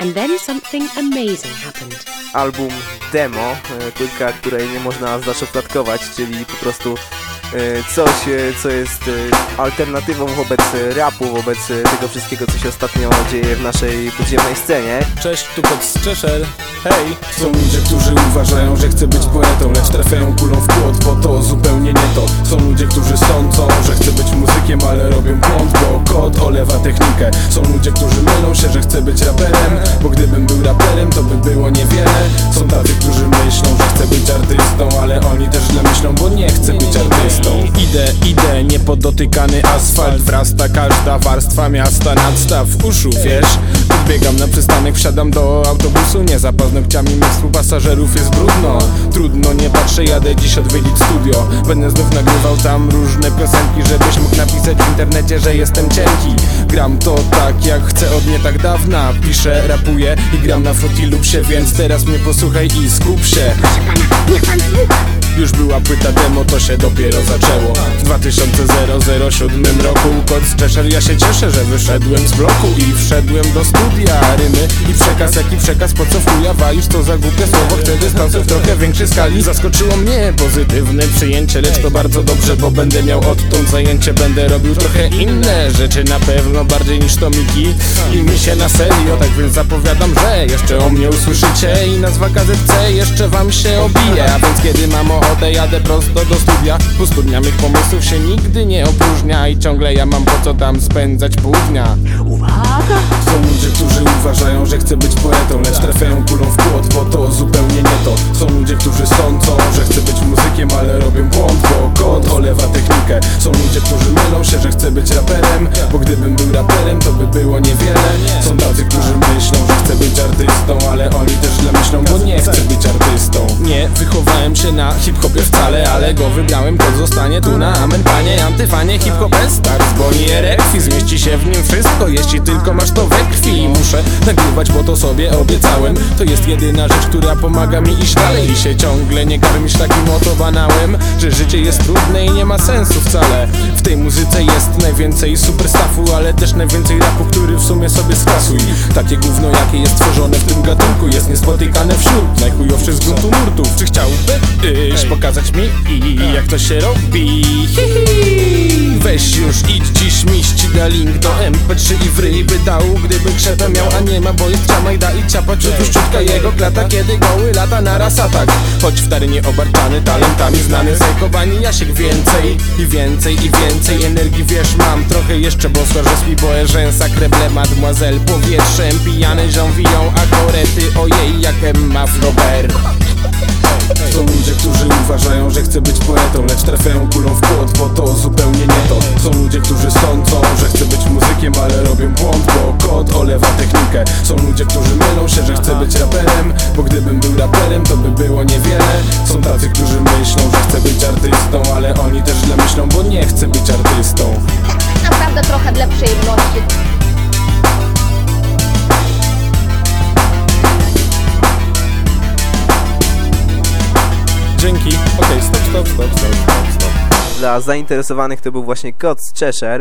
And then something amazing happened. album demo, e, płytka, której nie można zaszufladkować, czyli po prostu e, coś, e, co jest e, alternatywą wobec rapu, wobec tego wszystkiego, co się ostatnio dzieje w naszej podziemnej scenie. Cześć, tu kot z Cheshire. Hej! Są ludzie, którzy uważają, że chcę być poetą Lecz trafiają kulą w płot, bo to zupełnie nie to Są ludzie, którzy sądzą, że chcę być muzykiem Ale robią błąd, bo kot olewa technikę Są ludzie, którzy mylą się, że chcę być raperem Bo gdybym był raperem, to by było niewiele Idę, idę, niepodotykany asfalt. Wrasta każda warstwa miasta nadstaw uszu, wiesz? Podbiegam na przystanek, wsiadam do autobusu. Nie za paznokciami mych współpasażerów jest brudno. Trudno, nie patrzę, jadę dziś odwiedzić studio. Będę znów nagrywał tam różne piosenki Żebyś mógł napisać w internecie, że jestem cienki. Gram to tak jak chcę od nie tak dawna. Piszę, rapuję i gram na Fruity Loopsie Więc teraz mnie posłuchaj i skup się już była płyta demo, to się dopiero zaczęło. W 2007 roku Kot z Cheshire, ja się cieszę, że wyszedłem z bloku I wszedłem do studia Rymy i przekaz, jaki przekaz, po co chuja walisz Co za głupie słowo, stał się w trochę większej skali. Zaskoczyło mnie pozytywne przyjęcie Lecz to bardzo dobrze, bo będę miał odtąd zajęcie. Będę robił trochę inne rzeczy na pewno Bardziej niż to Miki. I mi się na serio Tak więc zapowiadam, że jeszcze o mnie usłyszycie. I nazwa KZC jeszcze wam się obije. A więc kiedy mam ochotę jadę prosto do studia. Bo studnia mych pomysłów się nigdy nie opróżnia I ciągle ja mam po co tam spędzać pół dnia. Są ludzie, którzy uważają, że chcę być poetą Lecz trafiają kulą w płot, bo to zupełnie nie to. Są ludzie, którzy sądzą, że chcę być muzykiem Ale robią błąd, bo kot olewa technikę. Są ludzie, którzy mylą się, że chcę być raperem Bo gdybym był raperem, to by było niewiele. Są tacy, którzy myślą, że chcę być artystą Ale oni też źle myślą, bo nie chcę być wychowałem się na hip-hopie wcale Ale go wybrałem, to zostanie tu na amen Panie antyfanie. Hip-hopę star z Boni Erekwi Zmieści się w nim wszystko, jeśli tylko masz to we krwi Muszę nagrywać, bo to sobie obiecałem. To jest jedyna rzecz, która pomaga mi iść dalej. I się ciągle nie karmisz takim oto banałem Że życie jest trudne i nie ma sensu wcale. W tej muzyce jest najwięcej superstaffu Ale też najwięcej rapu, który w sumie sobie skasuj. Takie gówno, jakie jest tworzone w tym gatunku Jest niespotykane wśród najchujowszych z gruntu nurtów Czy chciałbyś pokazać mi i jak to się robi? Hihi. Weź już idź na link do MP3 i w ryj by dał Gdyby krzepę miał, a nie ma, bo jest Jamajda i ciapa. Czutuszczutka jego klata, kiedy goły lata na raz atak. Choć w nie obarczany talentami znany Zajkowani Jasiek więcej i więcej i więcej energii. Wiesz, mam trochę jeszcze, bo skarżę mi boję rzęsa Kreble, mademoiselle, powietrzem Pijany żonwiją, a korety Ojej, jak Emma Flaubert są ludzie, którzy uważają, że chcę być poetą Lecz trafiają kulą w płot, bo to zupełnie nie to. Są ludzie, którzy sądzą, że chcę być muzykiem Ale robią błąd, bo kot olewa technikę. Są ludzie, którzy mylą się, że chcę być raperem Bo gdybym był raperem, to by było niewiele. Są tacy, którzy Dzięki, okej, stop, stop, stop, stop, stop, stop Dla zainteresowanych to był właśnie Kot z Cheshire.